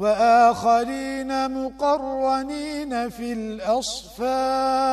وآخرين مقرنين في الأصفاد.